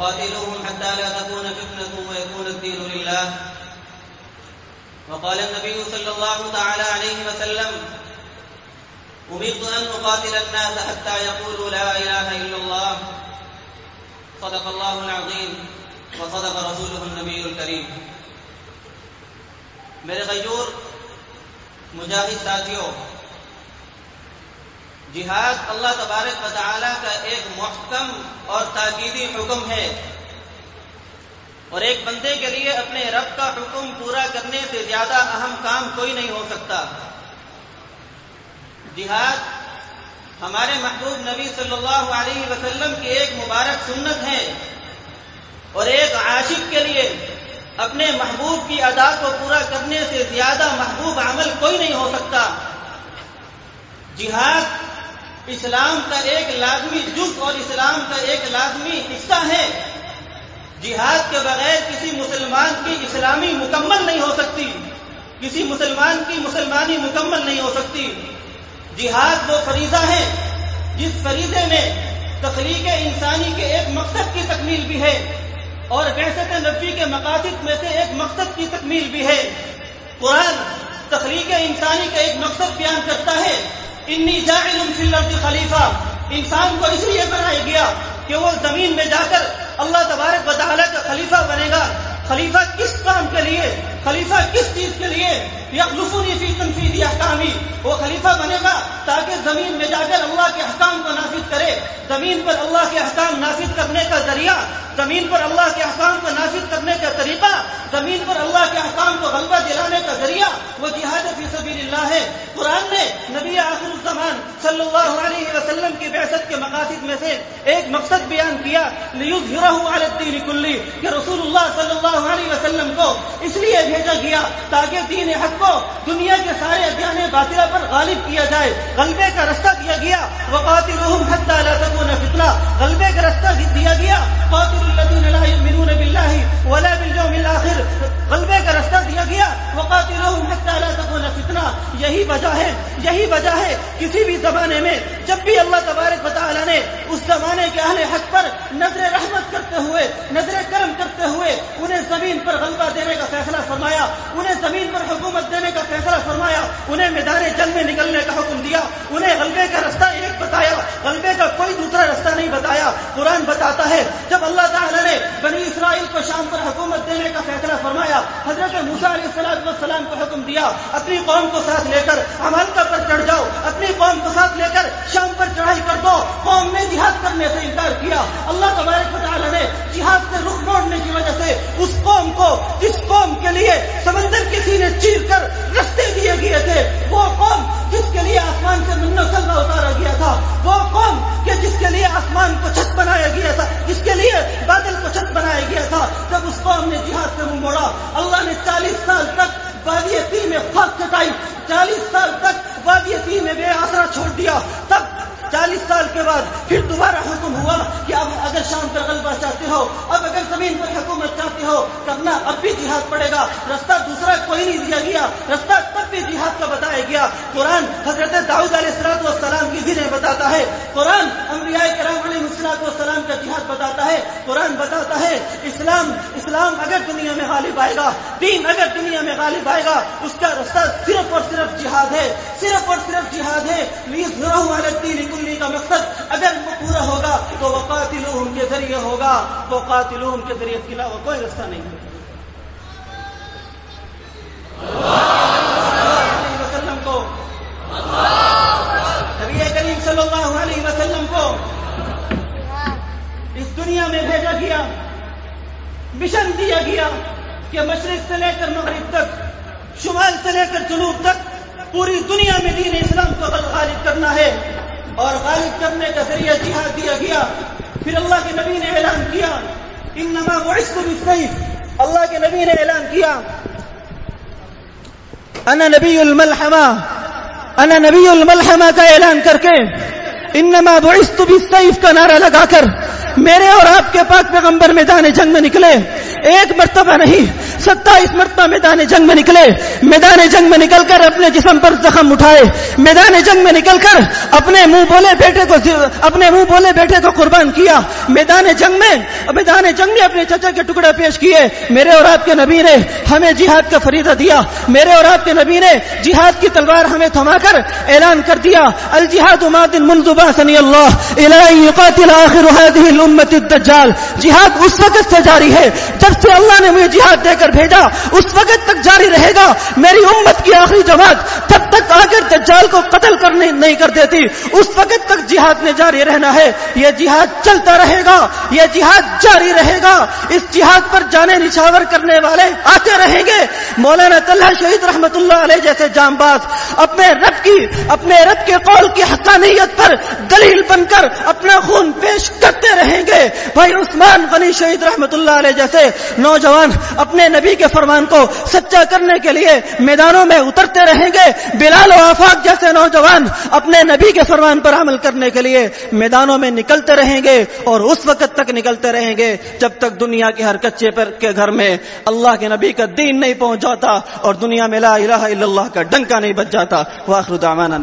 وقاتلوهم حتى لا تكون فتنة ويكون الدين لله. وقال النبي صلى الله تعالى عليه وسلم، أمرت أن أقاتل الناس حتى يقولوا لا إله إلا الله. صدق الله العظيم، وصدق رسوله النبي الكريم. میرے غیور، مجاہد ساتھیوں جہاد اللہ تبارک و تعالی کا ایک محکم اور تاکیدی حکم ہے۔ اور ایک بندے کے لیے اپنے رب کا حکم پورا کرنے سے زیادہ اہم کام کوئی نہیں ہو سکتا۔ جہاد ہمارے محبوب نبی صلی اللہ علیہ وسلم کی ایک مبارک سنت ہے۔ اور ایک عاشق کے لیے اپنے محبوب کی ادا کو پورا کرنے سے زیادہ محبوب عمل کوئی نہیں ہو سکتا۔ جہاد اسلام کا ایک لازمی جز اور اسلام کا ایک لازمی حصہ ہے۔ جہاد کے بغیر کسی مسلمان کی اسلامی مکمل نہیں ہو سکتی۔ کسی مسلمان کی مسلمانی مکمل نہیں ہو سکتی۔ جہاد وہ فریضہ ہے جس فریضے میں تخلیق انسانی کے ایک مقصد کی تکمیل بھی ہے اور بحثت نبی کے مقاصد میں سے ایک مقصد کی تکمیل بھی ہے۔ قرآن تخلیق انسانی کا ایک مقصد بیان کرتا ہے۔ انی جاعل فی الارض خلیفہ۔ انسان کو اس لیے بنایا گیا کہ وہ زمین میں جا کر اللہ تبارک و تعالیٰ کا خلیفہ بنے گا۔ خلیفہ کس کام کے لیے؟ خلیفہ کس چیز کے لیے؟ یخلفونی فی تنفیذ احکامی۔ وہ خلیفہ بنے گا تاکہ زمین میں جا کر اللہ کے احکام کو نافذ کرے۔ زمین پر اللہ کے احکام نافذ کرنے زمین پر اللہ کے احکام کو نافذ کرنے کا طریقہ، زمین پر اللہ کے احکام کو غلبہ دلانے کا ذریعہ وہ جہاد فی سبیل اللہ ہے۔ قرآن نے نبی آخر الزمان صلی اللہ علیہ وسلم کی بحثت کے مقاصد میں سے ایک مقصد بیان کیا علی الدین کلی کہ رسول اللہ صلی اللہ علیہ وسلم کو اس لیے بھیجا گیا تاکہ دین حق کو دنیا کے سارے ادیان باطلہ پر غالب کیا جائے۔ غلبے کا رستہ دیا گیا۔ وقاتلوہم حتی لا تکون فتنہ غلبے کا رستہ دیا گیا۔ قاتل الذين لا يؤمنون بالله ولا باليوم الاخر غلبے کا رستہ دیا گیا۔ وقاتلهم حتى لا تكون فتنہ یہی وجہ ہے، یہی وجہ ہے کسی بھی زمانے میں جب بھی اللہ تبارک و تعالی نے اس زمانے کے اہل حق پر نظر رحمت کرتے ہوئے نظر کرم کرتے ہوئے انہیں زمین پر غلبہ دینے کا فیصلہ فرمایا، انہیں زمین پر حکومت دینے کا فیصلہ فرمایا، انہیں میدان جنگ میں نکلنے کا حکم دیا، انہیں غلبے کا رستہ ایک بتایا، غلبے کا کوئی دوسرا رستہ نہیں بتایا۔ قرآن بتاتا ہے، جب اللہ تعالی نے بنی اسرائیل کو شام پر حکومت دینے کا فیصلہ فرمایا، حضرت موسا علیہ السلام کو حکم دیا، اپنی قوم کو ساتھ لے کر امالکا پر کرنے سے انکار کیا، اللہ تبارک تعالیٰ نے جہاد سے رخ موڑنے کی وجہ سے اس قوم کو جس قوم کے لیے سمندر کسی نے چیر کر رستے دیے گئے تھے۔ وہ قوم جس کے لیے آسمان سے منا سلوا اتارا گیا تھا، وہ قوم کہ جس کے لیے آسمان کو چھت بنایا گیا تھا، جس کے لیے بادل کو چھت بنایا گیا تھا۔ جب اس قوم نے جہاد سے منہ موڑا، اللہ نے چالیس سال تک وادی تی میں خاک کٹائی. چالیس سال تک وادی تی میں بے آسرا چھوڑ دیا. تب چالیس سال کے بعد پھر دوبارہ حکم ہوا کہ اب اگر شام پر غلبہ چاہتے ہو، اب اگر زمین پر حکومت چاہتے ہو کرنا اب بھی جہاد پڑے گا. رستہ دوسرا کوئی نہیں دیا گیا. رستہ تب بھی جہاد کا بتایا گیا. قرآن حضرت داؤد علیہ السلاط والسلام کی بھی بتاتا ہے قرآن انبیاء کرام علیہ السلاط والسلام کا جہاد بتاتا ہے، قرآن بتاتا ہے، اسلام اسلام اگر دنیا میں غالب آئے گا، دین اگر دنیا میں غالب آئے گا، اس کا رستہ صرف اور صرف جہاد ہے، صرف اور صرف جہاد ہے۔ دین کلی کا مقصد، اگر وہ پورا ہوگا تو وہ قاتل کے ذریعے ہوگا، تو قاتل کے ذریعے کے علاوہ کوئی رستہ نہیں ہوگا۔ دنیا میں بھیجا گیا۔ مشن دیا گیا کہ مشرق سے لے کر مغرب تک، شمال سے لے کر جنوب تک پوری دنیا میں دین اسلام کو غالب کرنا ہے۔ اور غالب کرنے کا ذریعہ جہاد دیا گیا۔ پھر اللہ کے نبی نے اعلان کیا ان نما وائس اللہ کے نبی نے اعلان کیا، انا نبی الملحمہ۔ انا نبی الملحمہ کا اعلان کر کے، انما بعثت بالسيف کا نعرہ لگا کر میرے اور آپ کے پاس پیغمبر میدان جنگ میں نکلے۔ ایک مرتبہ نہیں، ستائیس مرتبہ میدان جنگ میں نکلے۔ میدان جنگ میں نکل کر اپنے جسم پر زخم اٹھائے۔ میدان جنگ میں نکل کر اپنے منہ بولے بیٹے کو اپنے منہ بولے بیٹے کو قربان کیا۔ میدان جنگ میں میدان جنگ میں اپنے چچا کے ٹکڑے پیش کیے۔ میرے اور آپ کے نبی نے ہمیں جہاد کا فریدہ دیا۔ میرے اور آپ کے نبی نے جہاد کی تلوار ہمیں تھما کر اعلان کر دیا۔ الجہاد سنی اللہ۔ يقاتل آخر هذه الامت الدجال جہاد اس وقت سے جاری ہے جب سے اللہ نے مجھے جہاد دے کر بھیجا، اس وقت تک جاری رہے گا، میری امت کی آخری جماعت تب تک دجال کو قتل کرنے نہیں کر دیتی، اس وقت تک جہاد میں جاری رہنا ہے۔ یہ جہاد چلتا رہے گا، یہ جہاد جاری رہے گا۔ اس جہاد پر جانے نچھاور کرنے والے آتے رہیں گے۔ مولانا طلحہ شہید رحمت اللہ علیہ جیسے جام باز اپنے رب کی، اپنے رب کے قول کی حقانیت پر دلیل بن کر اپنا خون پیش کرتے رہیں گے۔ بھائی عثمان غنی شہید رحمت اللہ علیہ جیسے نوجوان اپنے نبی کے فرمان کو سچا کرنے کے لیے میدانوں میں اترتے رہیں گے۔ بلا بلال و آفاق جیسے نوجوان اپنے نبی کے فرمان پر عمل کرنے کے لیے میدانوں میں نکلتے رہیں گے اور اس وقت تک نکلتے رہیں گے جب تک دنیا کے ہر کچے پر کے گھر میں اللہ کے نبی کا دین نہیں پہنچ جاتا اور دنیا میں لا الہ الا اللہ کا ڈنکا نہیں بچ جاتا۔ واخر دعوانا